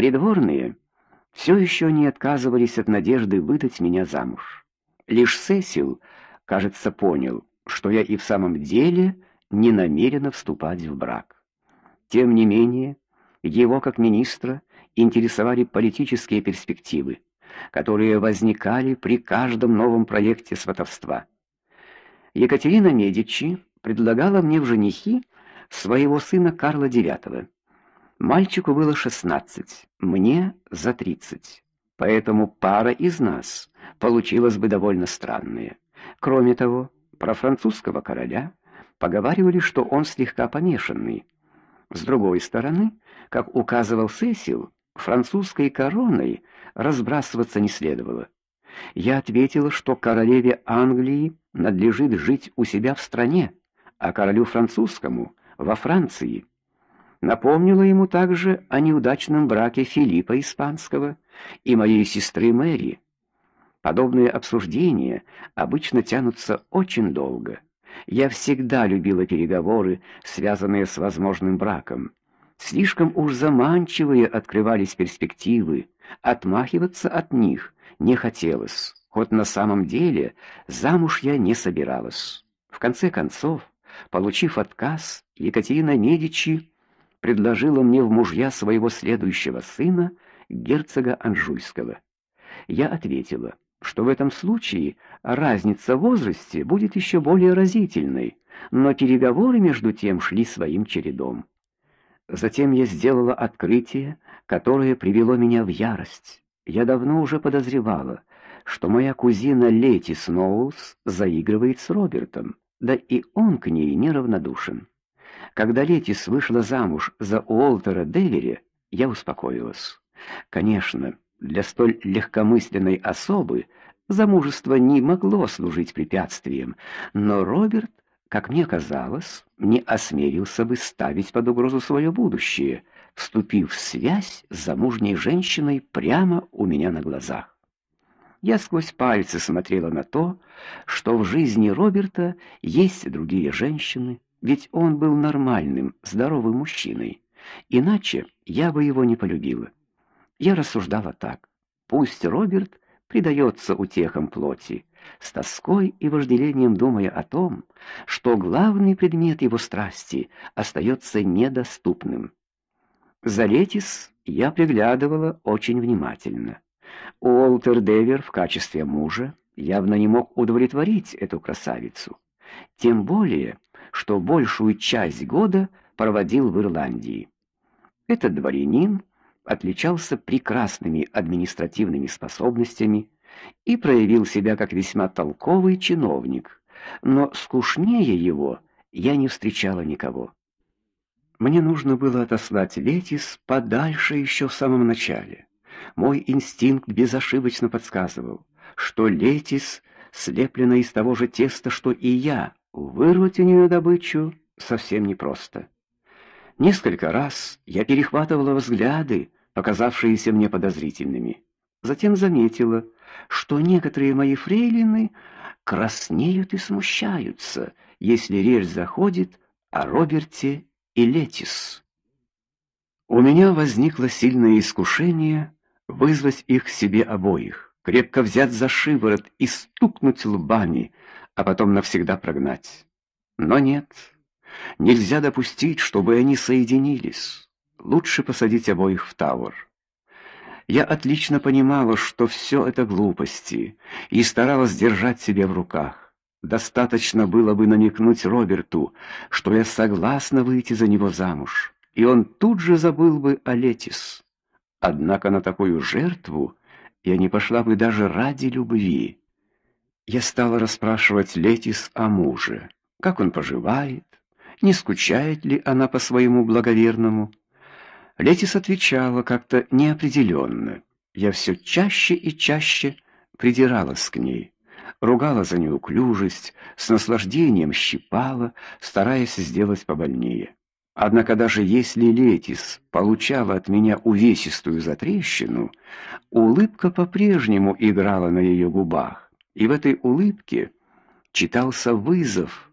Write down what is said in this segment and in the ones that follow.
Придворные все еще не отказывались от надежды выдать меня замуж. Лишь Сесил, кажется, понял, что я и в самом деле не намерена вступать в брак. Тем не менее, его как министра интересовали политические перспективы, которые возникали при каждом новом проекте сватовства. Екатерина Медичи предлагала мне в женихи своего сына Карла IX. Мальчику было 16, мне за 30. Поэтому пара из нас получилась бы довольно странная. Кроме того, про французского короля поговаривали, что он слегка помешанный. С другой стороны, как указывал Сесил, французской короной разбрасываться не следовало. Я ответила, что королеве Англии надлежит жить у себя в стране, а королю французскому во Франции. Напомнила ему также о неудачном браке Филиппа испанского и моей сестры Мэри. Подобные обсуждения обычно тянутся очень долго. Я всегда любила переговоры, связанные с возможным браком. Слишком уж заманчивые открывались перспективы, отмахиваться от них не хотелось. Хоть на самом деле замуж я не собиралась. В конце концов, получив отказ, Екатерина Медичи предложила мне в мужья своего следующего сына, герцога Анжуйского. Я ответила, что в этом случае разница в возрасте будет еще более разительной, но переговоры между тем шли своим чередом. Затем я сделала открытие, которое привело меня в ярость. Я давно уже подозревала, что моя кузина Лети Сноулс заигрывает с Робертом, да и он к ней неравнодушен. Когда Летис вышла замуж за Уолтера Девери, я успокоилась. Конечно, для столь легкомысленной особы замужество не могло служить препятствием, но Роберт, как мне казалось, не осмелился бы ставить под угрозу свое будущее, вступив в связь с замужней женщиной прямо у меня на глазах. Я сквозь пальцы смотрела на то, что в жизни Роберта есть другие женщины, ведь он был нормальным, здоровым мужчиной. Иначе я бы его не полюбила. Я рассуждала так: пусть Роберт предается утехам плоти, с тоской и вожделением думая о том, что главный предмет его страсти остается недоступным. За Летис я приглядывала очень внимательно. Уолтер Девер в качестве мужа явно не мог удовлетворить эту красавицу, тем более, что большую часть года проводил в Ирландии. Этот дворянин отличался прекрасными административными способностями и проявил себя как весьма толковый чиновник, но скучнее его я не встречала никого. Мне нужно было отослать Летис подальше еще в самом начале. Мой инстинкт безошибочно подсказывал, что Летис слеплена из того же теста, что и я. Вырвать у нее добычу совсем непросто. Несколько раз я перехватывала взгляды, показавшиеся мне подозрительными. Затем заметила, что некоторые мои фрейлины краснеют и смущаются, если речь заходит о Роберте и Летис. У меня возникло сильное искушение вызвать их к себе обоих, крепко взять за шиворот и стукнуть лбами, а потом навсегда прогнать. Но нет. Нельзя допустить, чтобы они соединились. Лучше посадить обоих в Тауэр. Я отлично понимала, что все это глупости, и старалась держать себя в руках. Достаточно было бы намекнуть Роберту, что я согласна выйти за него замуж, и он тут же забыл бы о Летис. Однако на такую жертву я не пошла бы даже ради любви. Я стала расспрашивать Летис о муже, как он поживает, не скучает ли она по своему благоверному. Летис отвечала как-то неопределенно. Я все чаще и чаще придиралась к ней, ругала за неуклюжесть, с наслаждением щипала, стараясь сделать побольнее. Однако даже если Летис получала от меня увесистую затрещину, улыбка по-прежнему играла на ее губах, и в этой улыбке читался вызов.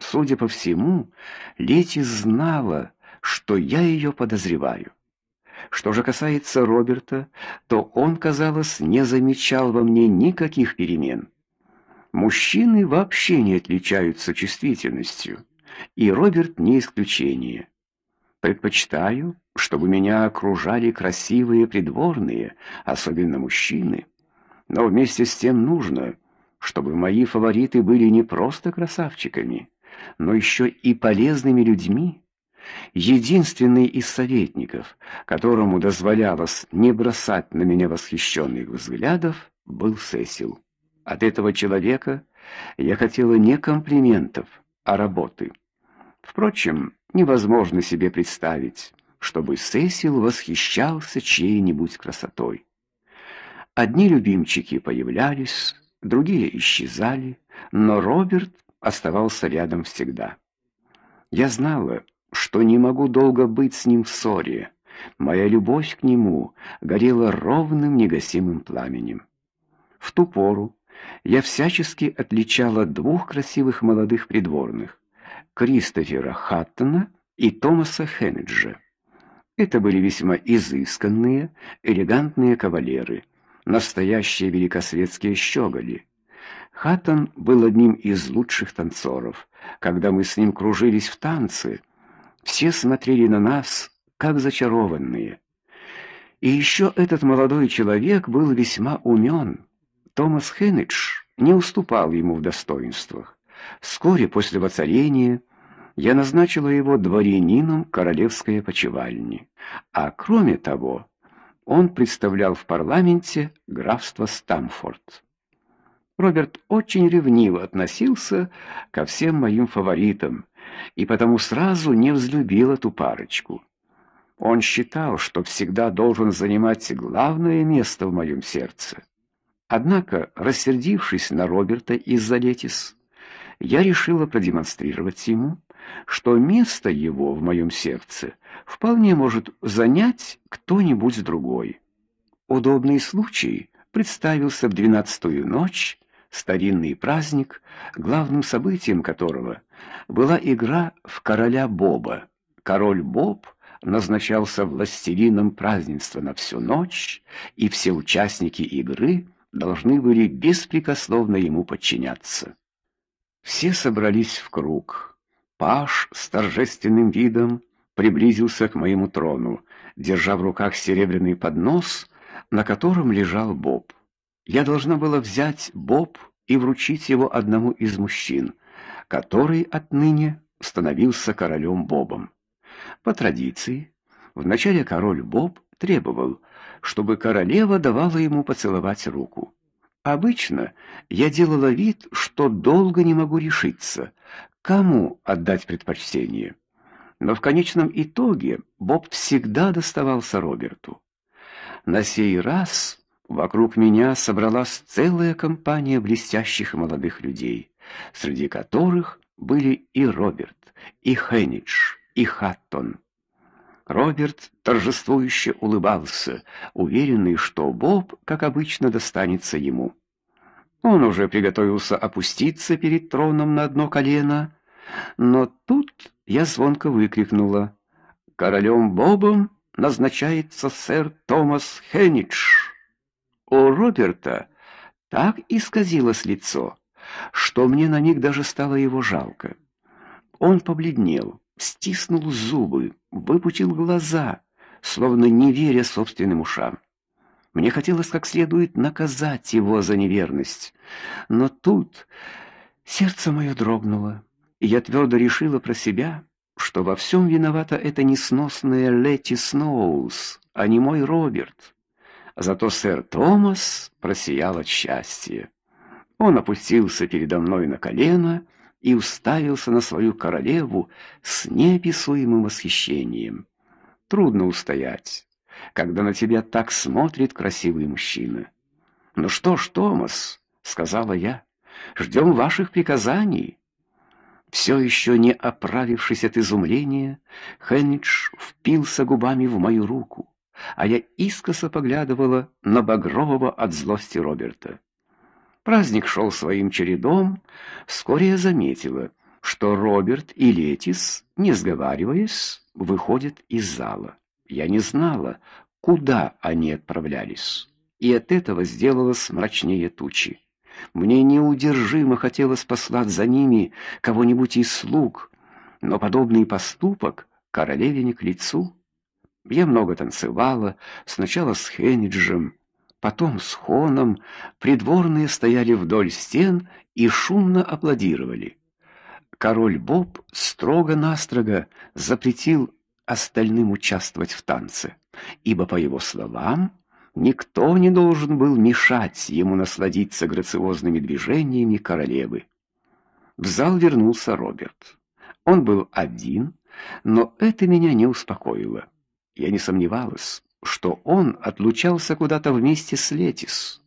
Судя по всему, Летис знала, что я ее подозреваю. Что же касается Роберта, то он, казалось, не замечал во мне никаких перемен. Мужчины вообще не отличаются чувствительностью, и Роберт не исключение. Предпочитаю, чтобы меня окружали красивые придворные, особенно мужчины. Но вместе с тем нужно, чтобы мои фавориты были не просто красавчиками, но еще и полезными людьми. Единственный из советников, которому дозволялось не бросать на меня восхищенных взглядов, был Сесил. От этого человека я хотела не комплиментов, а работы. Впрочем, невозможно себе представить, чтобы Сесил восхищался чьей-нибудь красотой. Одни любимчики появлялись, другие исчезали, но Роберт оставался рядом всегда. Я знала, что не могу долго быть с ним в ссоре. Моя любовь к нему горела ровным негасимым пламенем. В ту пору я всячески отличала двух красивых молодых придворных: Кристофера Хаттона и Томаса Хеннеджа. Это были весьма изысканные, элегантные кавалеры, настоящие великосветские щеголи. Хаттон был одним из лучших танцоров. Когда мы с ним кружились в танце, все смотрели на нас как зачарованные. И еще этот молодой человек был весьма умен. Томас Хеннедж не уступал ему в достоинствах. Вскоре после воцарения я назначила его дворянином королевской опочивальни, а кроме того, он представлял в парламенте графство Стамфорд. Роберт очень ревниво относился ко всем моим фаворитам и потому сразу не взлюбил эту парочку. Он считал, что всегда должен занимать главное место в моем сердце. Однако, рассердившись на Роберта из-за Летис, я решила продемонстрировать ему, что место его в моем сердце вполне может занять кто-нибудь другой. Удобный случай представился в двенадцатую ночь, старинный праздник, главным событием которого была игра в короля Боба. Король Боб назначался властелином празднества на всю ночь, и все участники игры должны были беспрекословно ему подчиняться. Все собрались в круг. Паш с торжественным видом приблизился к моему трону, держа в руках серебряный поднос, на котором лежал боб. Я должна была взять боб и вручить его одному из мужчин, который отныне становился королем Бобом. По традиции, вначале король Боб требовал, чтобы королева давала ему поцеловать руку. Обычно я делала вид, что долго не могу решиться, кому отдать предпочтение. Но в конечном итоге Боб всегда доставался Роберту. На сей раз вокруг меня собралась целая компания блестящих молодых людей, среди которых были и Роберт, и Хеннидж, и Хаттон. Роберт торжествующе улыбался, уверенный, что Боб, как обычно, достанется ему. Он уже приготовился опуститься перед троном на одно колено, но тут я звонко выкрикнула: "Королем Бобом назначается сэр Томас Хеннидж". У Роберта так исказилось лицо, что мне на миг даже стало его жалко. Он побледнел, стиснул зубы, выпучил глаза, словно не веря собственным ушам. Мне хотелось как следует наказать его за неверность, но тут сердце мое дрогнуло, и я твердо решила про себя, что во всем виновата эта несносная Летти Сноус, а не мой Роберт. Зато сэр Томас просиял от счастья. Он опустился передо мной на колено и уставился на свою королеву с неописуемым восхищением. Трудно устоять, когда на тебя так смотрит красивый мужчина. "Ну что ж, Томас", сказала я. «Ждем ваших приказаний". Все еще не оправившись от изумления, Хеннидж впился губами в мою руку, а я искоса поглядывала на багрового от злости Роберта. Праздник шел своим чередом, вскоре я заметила, что Роберт и Летис, не сговариваясь, выходят из зала. Я не знала, куда они отправлялись, и от этого сделалось мрачнее тучи. Мне неудержимо хотелось послать за ними кого-нибудь из слуг, но подобный поступок королеве не к лицу. Я много танцевала, сначала с Хениджем, потом с Хоном, придворные стояли вдоль стен и шумно аплодировали. Король Боб строго-настрого запретил остальным участвовать в танце, ибо по его словам, никто не должен был мешать ему насладиться грациозными движениями королевы. В зал вернулся Роберт. Он был один, но это меня не успокоило. Я не сомневалась, что он отлучался куда-то вместе с Летис.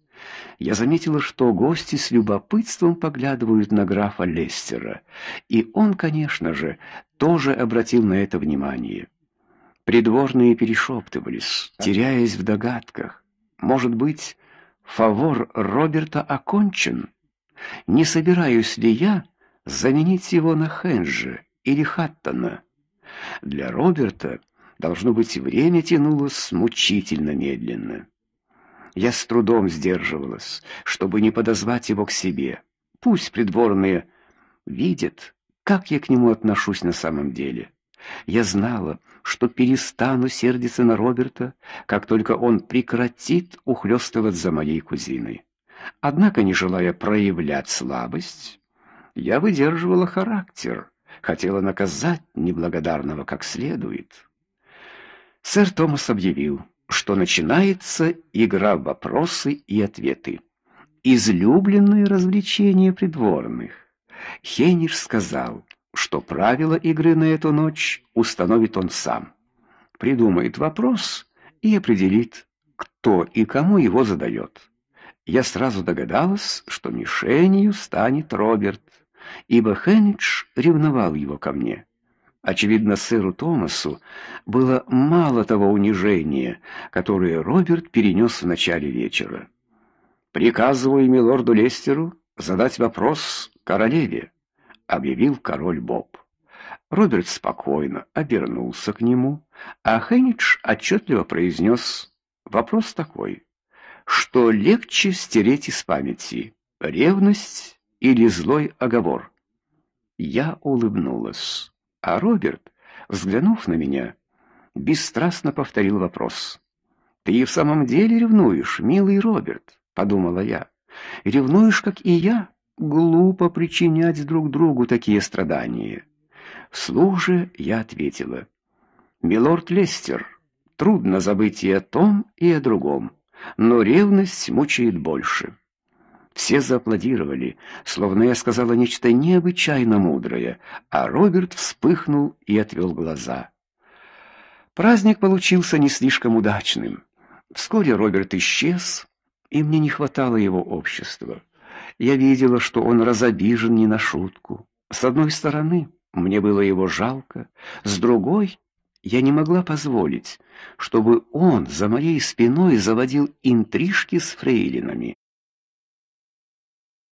Я заметила, что гости с любопытством поглядывают на графа Лестера, и он, конечно же, тоже обратил на это внимание. Придворные перешептывались, теряясь в догадках. Может быть, фавор Роберта окончен? Не собираюсь ли я заменить его на Хенджи или Хаттона? Для Роберта Должно быть, время тянулось мучительно медленно. Я с трудом сдерживалась, чтобы не подозвать его к себе. Пусть придворные видят, как я к нему отношусь на самом деле. Я знала, что перестану сердиться на Роберта, как только он прекратит ухлёстывать за моей кузиной. Однако, не желая проявлять слабость, я выдерживала характер, хотела наказать неблагодарного как следует. Сэр Томас объявил, что начинается игра в вопросы и ответы. Излюбленное развлечение придворных. Хениш сказал, что правила игры на эту ночь установит он сам. Придумает вопрос и определит, кто и кому его задает. Я сразу догадалась, что мишенью станет Роберт, ибо Хенич ревновал его ко мне. Очевидно, сэру Томасу было мало того унижения, которое Роберт перенес в начале вечера. Приказываю милорду Лестеру задать вопрос королеве, объявил король Боб. Роберт спокойно обернулся к нему, а Хенич отчетливо произнес вопрос такой: что легче стереть из памяти ревность или злой оговор? Я улыбнулась. А Роберт, взглянув на меня, бесстрастно повторил вопрос. Ты в самом деле ревнуешь, милый Роберт, подумала я. Ревнуешь, как и я? Глупо причинять друг другу такие страдания. Вслух же я ответила: Милорд Лестер, трудно забыть и о том, и о другом, но ревность мучает больше. Все зааплодировали, словно я сказала нечто необычайно мудрое, а Роберт вспыхнул и отвел глаза. Праздник получился не слишком удачным. Вскоре Роберт исчез, и мне не хватало его общества. Я видела, что он разобижен не на шутку. С одной стороны, мне было его жалко, с другой я не могла позволить, чтобы он за моей спиной заводил интрижки с фрейлинами.